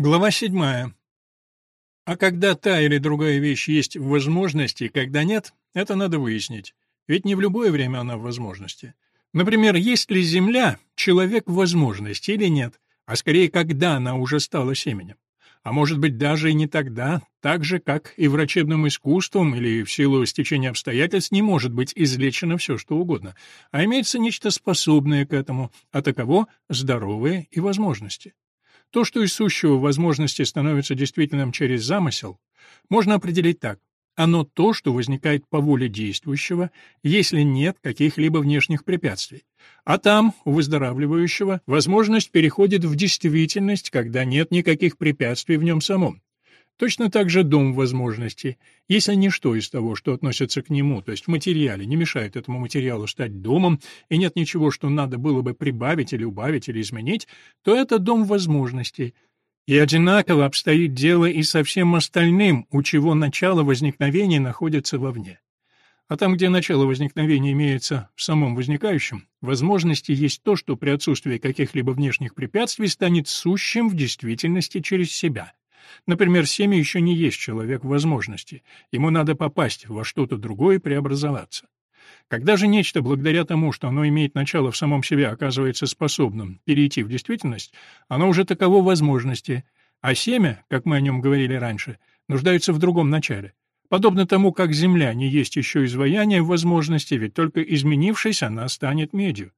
Глава седьмая. А когда та или другая вещь есть в возможности, когда нет, это надо выяснить. Ведь не в любое время она в возможности. Например, есть ли Земля человек в возможности или нет, а скорее, когда она уже стала семенем. А может быть, даже и не тогда, так же, как и врачебным искусством или в силу стечения обстоятельств не может быть излечено все, что угодно, а имеется нечто способное к этому, а таково здоровые и возможности. То, что из сущего возможности становится действительным через замысел, можно определить так. Оно то, что возникает по воле действующего, если нет каких-либо внешних препятствий. А там, у выздоравливающего, возможность переходит в действительность, когда нет никаких препятствий в нем самом. Точно так же дом возможностей. Если ничто из того, что относится к нему, то есть в материале, не мешает этому материалу стать домом, и нет ничего, что надо было бы прибавить или убавить или изменить, то это дом возможностей. И одинаково обстоит дело и со всем остальным, у чего начало возникновения находится вовне. А там, где начало возникновения имеется в самом возникающем, возможности есть то, что при отсутствии каких-либо внешних препятствий станет сущим в действительности через себя. Например, семя еще не есть человек в возможности, ему надо попасть во что-то другое и преобразоваться. Когда же нечто, благодаря тому, что оно имеет начало в самом себе, оказывается способным перейти в действительность, оно уже таково возможности, а семя, как мы о нем говорили раньше, нуждается в другом начале. Подобно тому, как Земля не есть еще изваяние возможности, ведь только изменившись, она станет медью.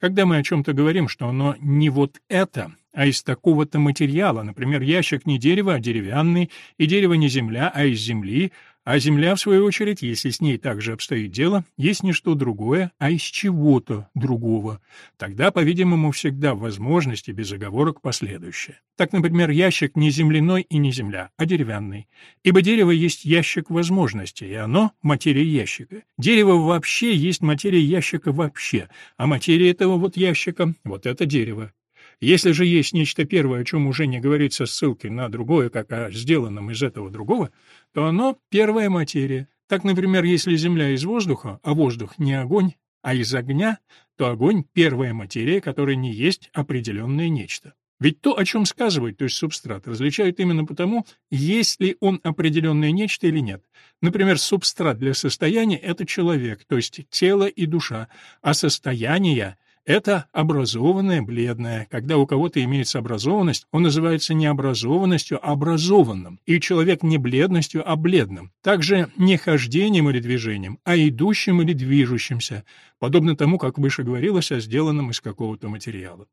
Когда мы о чем-то говорим, что оно не вот это, а из такого-то материала, например, ящик не дерево, а деревянный, и дерево не земля, а из земли, а земля, в свою очередь, если с ней также обстоит дело, есть не что другое, а из чего-то другого. Тогда, по-видимому, всегда возможности без оговорок последующее. Так, например, ящик не земляной и не земля, а деревянный. Ибо дерево есть ящик возможностей, и оно — материя ящика. Дерево вообще есть материя ящика вообще, а материя этого вот ящика — вот это дерево. Если же есть нечто первое, о чем уже не говорится ссылкой на другое, как о сделанном из этого другого, то оно — первая материя. Так, например, если Земля из воздуха, а воздух не огонь, а из огня, то огонь — первая материя, которая не есть определенное нечто. Ведь то, о чем сказывает, то есть субстрат, различают именно потому, есть ли он определенное нечто или нет. Например, субстрат для состояния — это человек, то есть тело и душа, а состояние это образованное бледное. Когда у кого-то имеется образованность, он называется не образованностью, а образованным. И человек не бледностью, а бледным. Также не хождением или движением, а идущим или движущимся, подобно тому, как выше говорилось о сделанном из какого-то материала.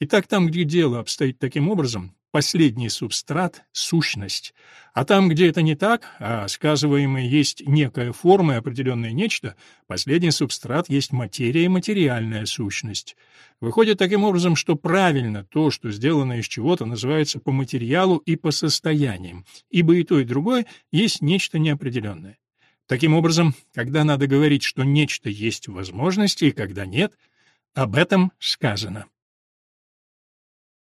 Итак, там, где дело обстоит таким образом, последний субстрат — сущность. А там, где это не так, а сказываемое есть некая форма и определенное нечто, последний субстрат есть материя и материальная сущность. Выходит таким образом, что правильно то, что сделано из чего-то, называется по материалу и по состояниям, ибо и то, и другое есть нечто неопределенное. Таким образом, когда надо говорить, что нечто есть возможности, и когда нет, об этом сказано.